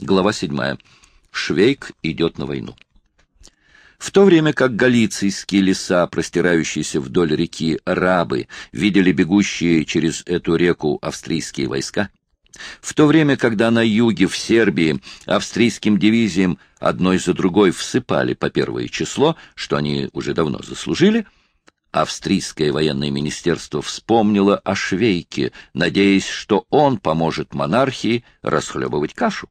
Глава 7. Швейк идет на войну. В то время как галицийские леса, простирающиеся вдоль реки Рабы, видели бегущие через эту реку австрийские войска, в то время, когда на юге, в Сербии, австрийским дивизиям одной за другой всыпали по первое число, что они уже давно заслужили, австрийское военное министерство вспомнило о Швейке, надеясь, что он поможет монархии расхлебывать кашу.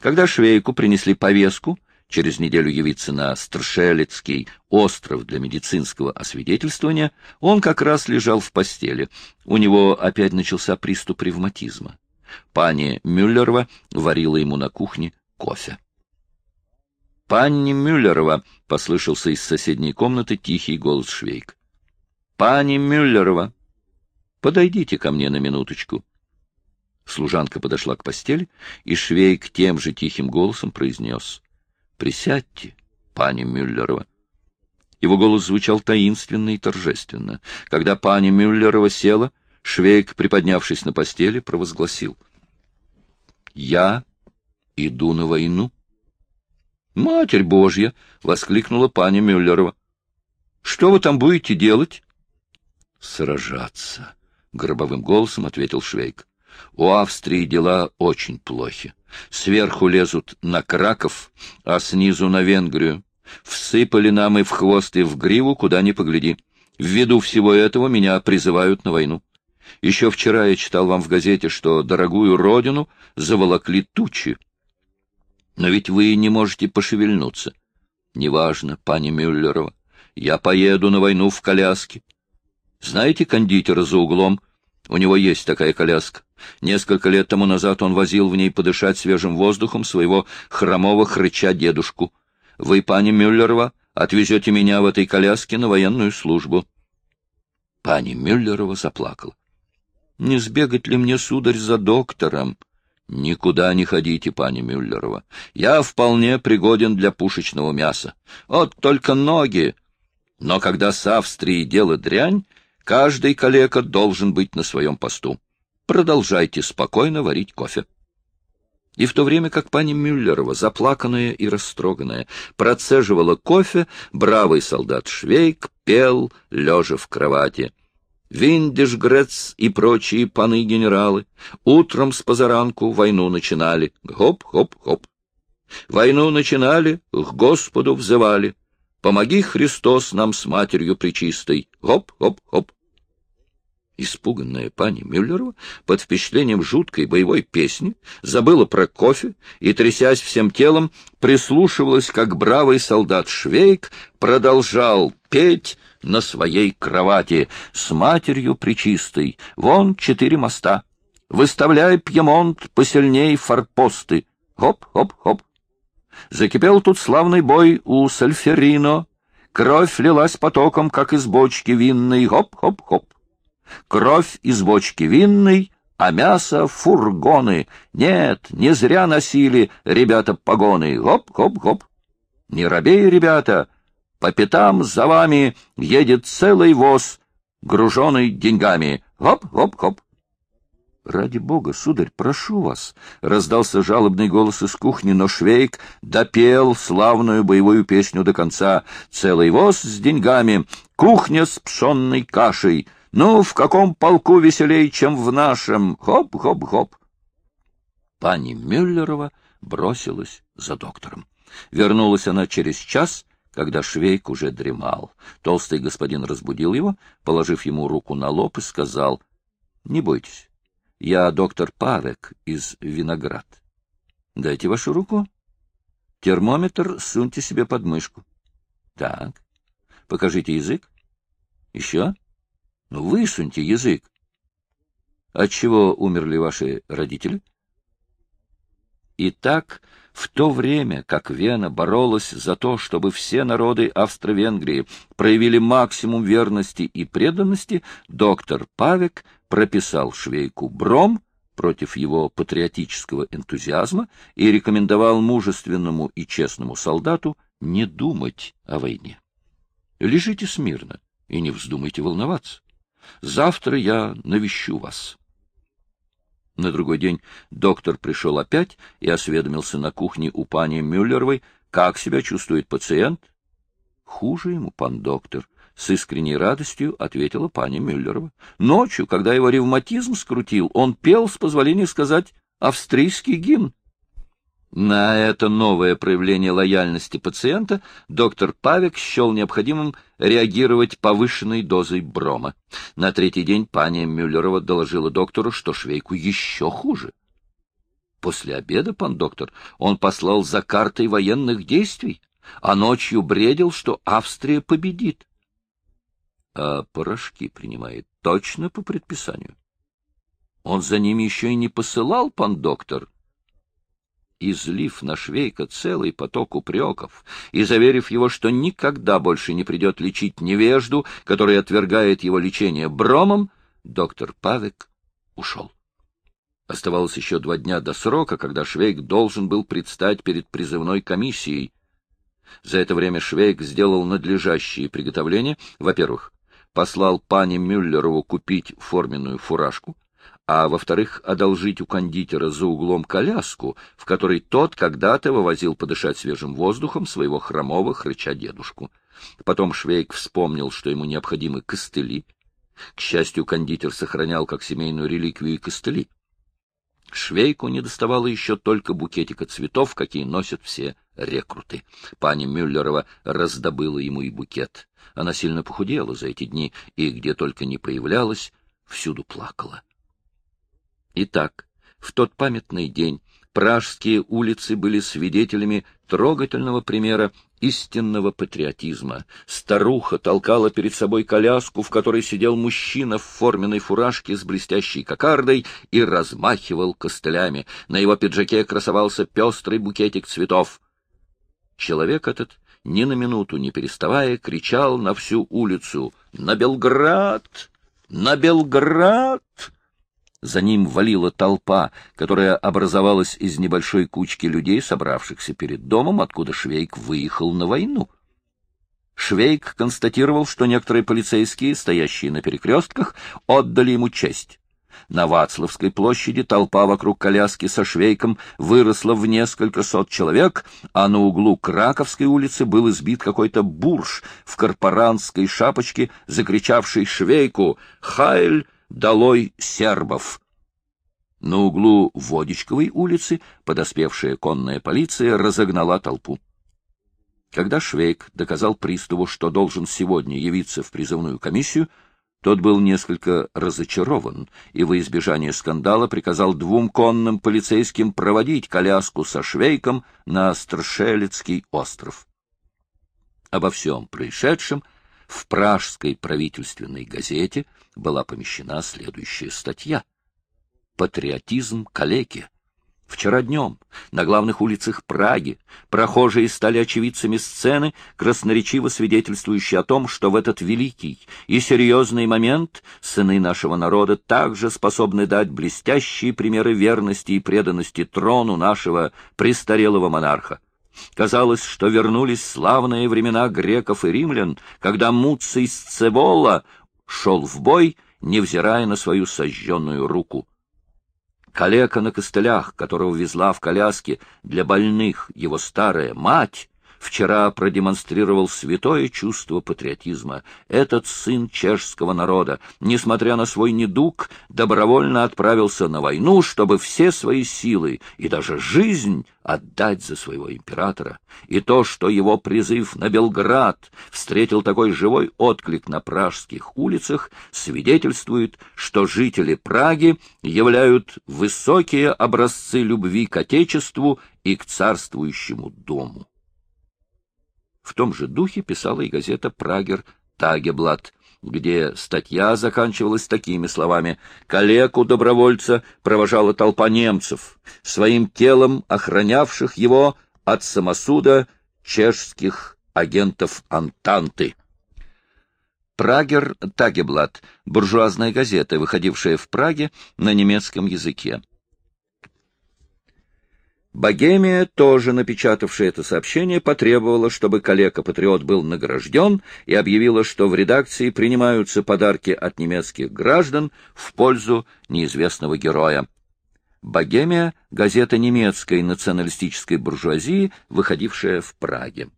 Когда Швейку принесли повестку, через неделю явиться на Стршелецкий остров для медицинского освидетельствования, он как раз лежал в постели. У него опять начался приступ ревматизма. Пани Мюллерова варила ему на кухне кофе. «Панни Мюллерова!» — послышался из соседней комнаты тихий голос Швейк. «Пани Мюллерова! Подойдите ко мне на минуточку!» Служанка подошла к постели, и Швейк тем же тихим голосом произнес. — Присядьте, пани Мюллерова. Его голос звучал таинственно и торжественно. Когда пани Мюллерова села, Швейк, приподнявшись на постели, провозгласил. — Я иду на войну. — Матерь Божья! — воскликнула пани Мюллерова. — Что вы там будете делать? — Сражаться, — гробовым голосом ответил Швейк. У Австрии дела очень плохи. Сверху лезут на Краков, а снизу на Венгрию. Всыпали нам и в хвост, и в гриву, куда ни погляди. Ввиду всего этого меня призывают на войну. Еще вчера я читал вам в газете, что дорогую родину заволокли тучи. Но ведь вы не можете пошевельнуться. Неважно, пани Мюллерова, я поеду на войну в коляске. Знаете кондитера за углом, у него есть такая коляска. Несколько лет тому назад он возил в ней подышать свежим воздухом своего хромого хрыча дедушку. Вы, пани Мюллерова, отвезете меня в этой коляске на военную службу. Пани Мюллерова заплакала. — Не сбегать ли мне, сударь, за доктором? — Никуда не ходите, пани Мюллерова. Я вполне пригоден для пушечного мяса. Вот только ноги. Но когда с Австрией дело дрянь, Каждый калека должен быть на своем посту. Продолжайте спокойно варить кофе. И в то время как пани Мюллерова, заплаканная и растроганная, процеживала кофе, бравый солдат Швейк пел, лежа в кровати. Виндишгрец и прочие паны-генералы утром спозаранку войну начинали. Хоп-хоп-хоп. Войну начинали, к Господу взывали. Помоги, Христос, нам с Матерью Пречистой. Хоп-хоп-хоп. Испуганная пани Мюллерова под впечатлением жуткой боевой песни забыла про кофе и, трясясь всем телом, прислушивалась, как бравый солдат Швейк продолжал петь на своей кровати с Матерью Пречистой. Вон четыре моста. Выставляй, Пьемонт, посильней форпосты. Хоп-хоп-хоп. Закипел тут славный бой у Сальферино. Кровь лилась потоком, как из бочки винной. Хоп-хоп-хоп. Кровь из бочки винной, а мяса — фургоны. Нет, не зря носили ребята погоны. Хоп-хоп-хоп. Не робей, ребята, по пятам за вами едет целый воз, груженный деньгами. Хоп-хоп-хоп. «Ради бога, сударь, прошу вас!» — раздался жалобный голос из кухни, но Швейк допел славную боевую песню до конца. «Целый воз с деньгами, кухня с пшенной кашей, ну, в каком полку веселей, чем в нашем? Хоп-хоп-хоп. Пани Мюллерова бросилась за доктором. Вернулась она через час, когда Швейк уже дремал. Толстый господин разбудил его, положив ему руку на лоб и сказал, — Не бойтесь, я доктор Павек из Виноград. Дайте вашу руку. Термометр суньте себе под мышку. Так. Покажите язык. Еще. Ну, высуньте язык. От чего умерли ваши родители? Итак, в то время, как Вена боролась за то, чтобы все народы Австро-Венгрии проявили максимум верности и преданности, доктор Павек прописал швейку Бром против его патриотического энтузиазма и рекомендовал мужественному и честному солдату не думать о войне. Лежите смирно и не вздумайте волноваться. Завтра я навещу вас. На другой день доктор пришел опять и осведомился на кухне у пани Мюллеровой, как себя чувствует пациент. Хуже ему, пан доктор, с искренней радостью ответила пани Мюллерова. Ночью, когда его ревматизм скрутил, он пел, с позволения сказать, австрийский гимн. На это новое проявление лояльности пациента доктор Павик счел необходимым реагировать повышенной дозой брома. На третий день пани Мюллерова доложила доктору, что швейку еще хуже. После обеда, пан доктор, он послал за картой военных действий, а ночью бредил, что Австрия победит. А порошки принимает точно по предписанию. Он за ними еще и не посылал, пан доктор. — излив на Швейка целый поток упреков и заверив его, что никогда больше не придет лечить невежду, который отвергает его лечение бромом, доктор Павек ушел. Оставалось еще два дня до срока, когда Швейк должен был предстать перед призывной комиссией. За это время Швейк сделал надлежащие приготовления. Во-первых, послал пане Мюллерову купить форменную фуражку — а во-вторых, одолжить у кондитера за углом коляску, в которой тот когда-то вывозил подышать свежим воздухом своего хромого хрыча дедушку. Потом Швейк вспомнил, что ему необходимы костыли. К счастью, кондитер сохранял как семейную реликвию и костыли. Швейку не доставало еще только букетика цветов, какие носят все рекруты. Пани Мюллерова раздобыла ему и букет. Она сильно похудела за эти дни, и где только не появлялась, всюду плакала. Итак, в тот памятный день пражские улицы были свидетелями трогательного примера истинного патриотизма. Старуха толкала перед собой коляску, в которой сидел мужчина в форменной фуражке с блестящей кокардой и размахивал костылями. На его пиджаке красовался пестрый букетик цветов. Человек этот, ни на минуту не переставая, кричал на всю улицу «На Белград! На Белград!» За ним валила толпа, которая образовалась из небольшой кучки людей, собравшихся перед домом, откуда Швейк выехал на войну. Швейк констатировал, что некоторые полицейские, стоящие на перекрестках, отдали ему честь. На Вацлавской площади толпа вокруг коляски со Швейком выросла в несколько сот человек, а на углу Краковской улицы был избит какой-то бурж в корпоранской шапочке, закричавший Швейку «Хайль!» Долой сербов. На углу Водичковой улицы подоспевшая конная полиция разогнала толпу. Когда Швейк доказал приставу, что должен сегодня явиться в призывную комиссию, тот был несколько разочарован и во избежание скандала приказал двум конным полицейским проводить коляску со Швейком на Стршелецкий остров. Обо всем происшедшем в пражской правительственной газете была помещена следующая статья. «Патриотизм калеки». Вчера днем на главных улицах Праги прохожие стали очевидцами сцены, красноречиво свидетельствующей о том, что в этот великий и серьезный момент сыны нашего народа также способны дать блестящие примеры верности и преданности трону нашего престарелого монарха. Казалось, что вернулись славные времена греков и римлян, когда Муций Сцевола шел в бой, невзирая на свою сожженную руку. Калека на костылях, которого везла в коляске для больных его старая мать, вчера продемонстрировал святое чувство патриотизма. Этот сын чешского народа, несмотря на свой недуг, добровольно отправился на войну, чтобы все свои силы и даже жизнь отдать за своего императора. И то, что его призыв на Белград встретил такой живой отклик на пражских улицах, свидетельствует, что жители Праги являют высокие образцы любви к Отечеству и к царствующему дому. В том же духе писала и газета «Прагер Тагеблат», где статья заканчивалась такими словами «Калеку-добровольца провожала толпа немцев, своим телом охранявших его от самосуда чешских агентов Антанты». Прагер Тагеблат — буржуазная газета, выходившая в Праге на немецком языке. Богемия, тоже напечатавшая это сообщение, потребовала, чтобы коллега-патриот был награжден и объявила, что в редакции принимаются подарки от немецких граждан в пользу неизвестного героя. «Богемия» — газета немецкой националистической буржуазии, выходившая в Праге.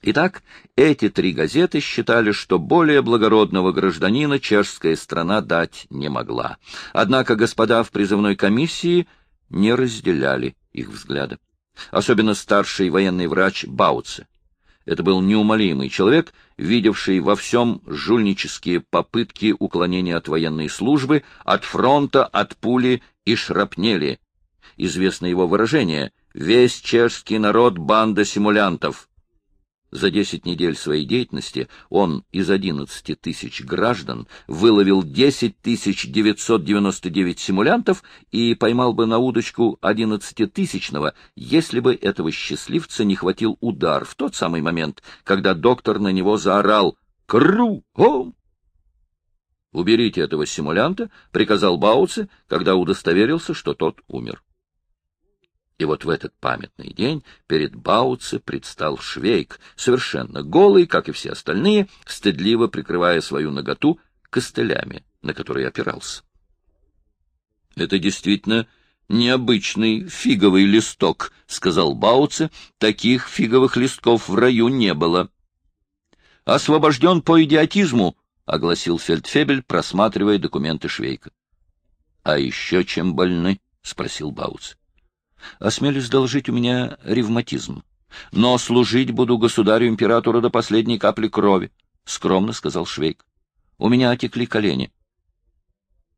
Итак, эти три газеты считали, что более благородного гражданина чешская страна дать не могла. Однако господа в призывной комиссии не разделяли их взгляда. Особенно старший военный врач Бауце. Это был неумолимый человек, видевший во всем жульнические попытки уклонения от военной службы, от фронта, от пули и шрапнели. Известно его выражение «Весь чешский народ — банда симулянтов». За десять недель своей деятельности он из одиннадцати тысяч граждан выловил десять тысяч девятьсот девяносто девять симулянтов и поймал бы на удочку одиннадцатитысячного, если бы этого счастливца не хватил удар в тот самый момент, когда доктор на него заорал «Кругом!». «Уберите этого симулянта», — приказал Бауце, когда удостоверился, что тот умер. И вот в этот памятный день перед Бауце предстал Швейк, совершенно голый, как и все остальные, стыдливо прикрывая свою наготу костылями, на которые опирался. Это действительно необычный фиговый листок, — сказал Бауце. Таких фиговых листков в раю не было. — Освобожден по идиотизму, — огласил Фельдфебель, просматривая документы Швейка. — А еще чем больны? — спросил Бауце. Осмелюсь доложить, у меня ревматизм. Но служить буду государю-императору до последней капли крови, — скромно сказал Швейк. У меня отекли колени.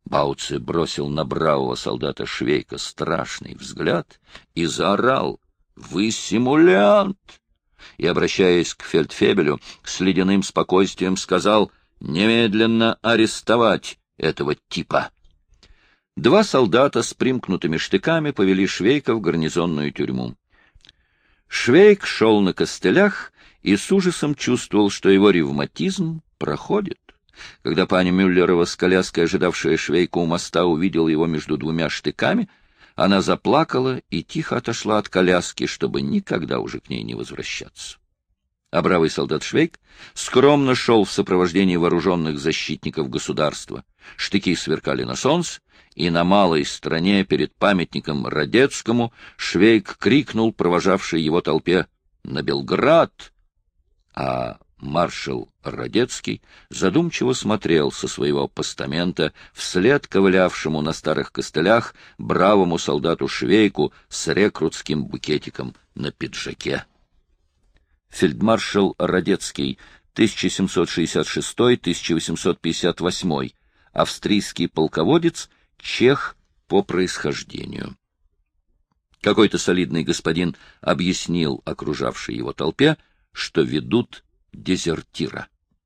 Бауце бросил на бравого солдата Швейка страшный взгляд и заорал «Вы симулянт!» и, обращаясь к фельдфебелю, с ледяным спокойствием сказал «Немедленно арестовать этого типа!» Два солдата с примкнутыми штыками повели Швейка в гарнизонную тюрьму. Швейк шел на костылях и с ужасом чувствовал, что его ревматизм проходит. Когда паня Мюллерова с коляской, ожидавшая Швейка у моста, увидела его между двумя штыками, она заплакала и тихо отошла от коляски, чтобы никогда уже к ней не возвращаться. А бравый солдат Швейк скромно шел в сопровождении вооруженных защитников государства. Штыки сверкали на солнце, и на малой стране перед памятником Радецкому Швейк крикнул провожавшей его толпе «На Белград!» А маршал Радецкий задумчиво смотрел со своего постамента вслед ковылявшему на старых костылях бравому солдату Швейку с рекрутским букетиком на пиджаке. Фельдмаршал Радецкий, 1766-1858, австрийский полководец — чех по происхождению. Какой-то солидный господин объяснил окружавшей его толпе, что ведут дезертира.